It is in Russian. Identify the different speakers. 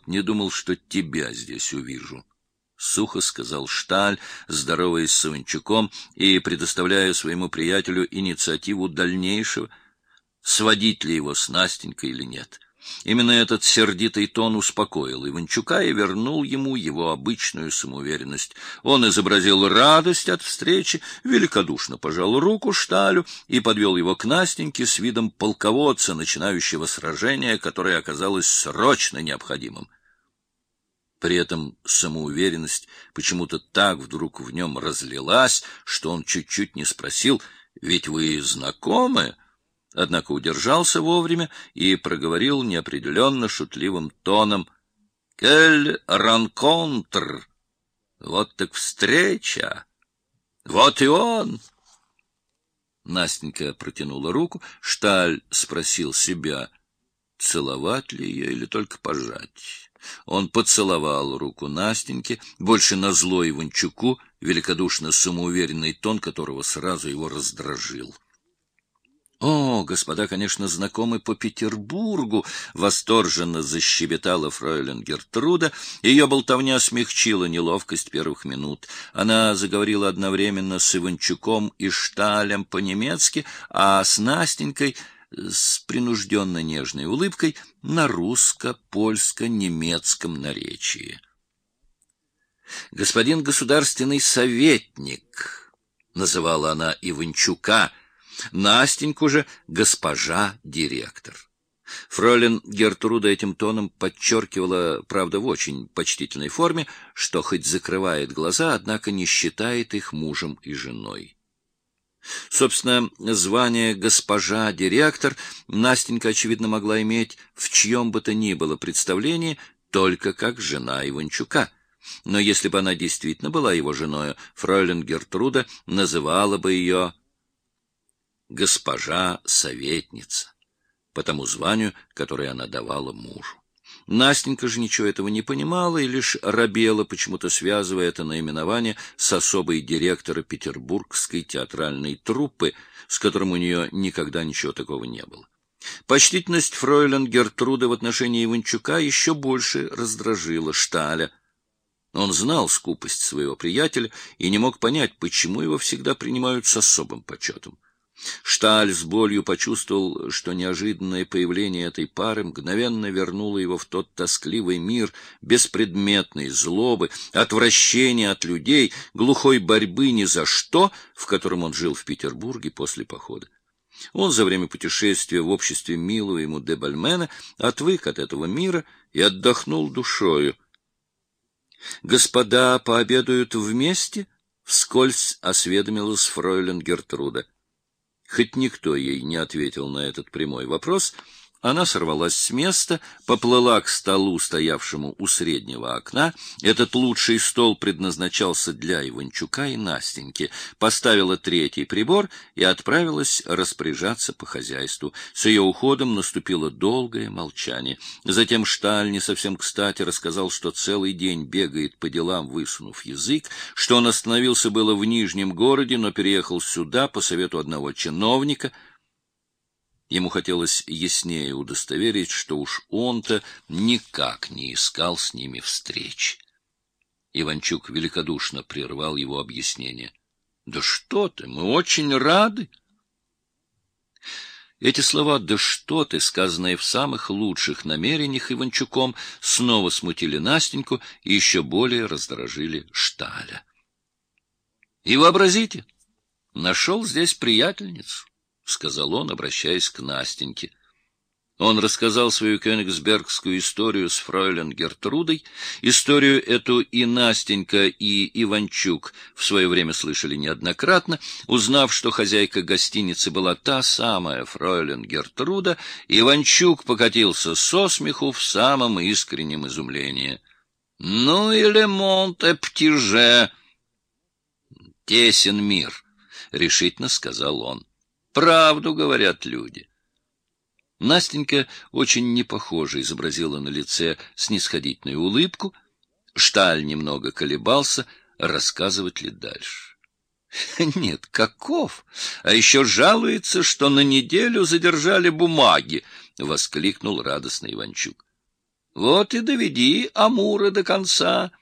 Speaker 1: Вот не думал, что тебя здесь увижу. — сухо сказал Шталь, здороваясь с Иванчуком и предоставляя своему приятелю инициативу дальнейшего, сводить ли его с Настенькой или нет. — Именно этот сердитый тон успокоил Иванчука и вернул ему его обычную самоуверенность. Он изобразил радость от встречи, великодушно пожал руку Шталю и подвел его к Настеньке с видом полководца, начинающего сражение, которое оказалось срочно необходимым. При этом самоуверенность почему-то так вдруг в нем разлилась, что он чуть-чуть не спросил, «Ведь вы знакомы?» Однако удержался вовремя и проговорил неопределенно шутливым тоном «Кель ранконтр! Вот так встреча! Вот и он!» Настенька протянула руку, Шталь спросил себя, целовать ли ее или только пожать. Он поцеловал руку Настеньки, больше назло Иванчуку, великодушно самоуверенный тон которого сразу его раздражил. О, господа, конечно, знакомы по Петербургу, восторженно защебетала фройлен Гертруда. Ее болтовня смягчила неловкость первых минут. Она заговорила одновременно с Иванчуком и Шталем по-немецки, а с Настенькой с принужденно нежной улыбкой на русско-польско-немецком наречии. Господин государственный советник, называла она Иванчука, Настеньку же госпожа директор. Фролин Гертруда этим тоном подчеркивала, правда, в очень почтительной форме, что хоть закрывает глаза, однако не считает их мужем и женой. Собственно, звание «госпожа директор» Настенька, очевидно, могла иметь в чьем бы то ни было представлении только как жена Иванчука. Но если бы она действительно была его женой, фройлен Гертруда называла бы ее госпожа советница, по тому званию, которое она давала мужу. Настенька же ничего этого не понимала и лишь робела, почему-то связывая это наименование с особой директора петербургской театральной труппы, с которым у нее никогда ничего такого не было. Почтительность фройлен Гертруды в отношении Иванчука еще больше раздражила Шталя. Он знал скупость своего приятеля и не мог понять, почему его всегда принимают с особым почетом. Шталь с болью почувствовал, что неожиданное появление этой пары мгновенно вернуло его в тот тоскливый мир беспредметной злобы, отвращения от людей, глухой борьбы ни за что, в котором он жил в Петербурге после похода. Он за время путешествия в обществе милого ему де Бальмена отвык от этого мира и отдохнул душою. «Господа пообедают вместе?» — вскользь осведомилась фройлен Гертруда. Хоть никто ей не ответил на этот прямой вопрос, она сорвалась с места, поплыла к столу, стоявшему у среднего окна. Этот лучший стол предназначался для Иванчука и Настеньки. Поставила третий прибор и отправилась распоряжаться по хозяйству. С ее уходом наступило долгое молчание. Затем Шталь не совсем кстати рассказал, что целый день бегает по делам, высунув язык, что он остановился было в Нижнем городе, но переехал сюда по совету одного чиновника — Ему хотелось яснее удостоверить, что уж он-то никак не искал с ними встреч. Иванчук великодушно прервал его объяснение. — Да что ты, мы очень рады. Эти слова «да что ты», сказанные в самых лучших намерениях Иванчуком, снова смутили Настеньку и еще более раздражили Шталя. И вообразите, нашел здесь приятельницу. — сказал он, обращаясь к Настеньке. Он рассказал свою кёнигсбергскую историю с фройлен Гертрудой. Историю эту и Настенька, и Иванчук в свое время слышали неоднократно. Узнав, что хозяйка гостиницы была та самая фройлен Гертруда, Иванчук покатился со смеху в самом искреннем изумлении. — Ну и лемонт эптиже! — Тесен мир, — решительно сказал он. Правду говорят люди. Настенька очень непохоже изобразила на лице снисходительную улыбку. Шталь немного колебался, рассказывать ли дальше. Нет, каков? А еще жалуется, что на неделю задержали бумаги, — воскликнул радостный Иванчук. Вот и доведи Амура до конца.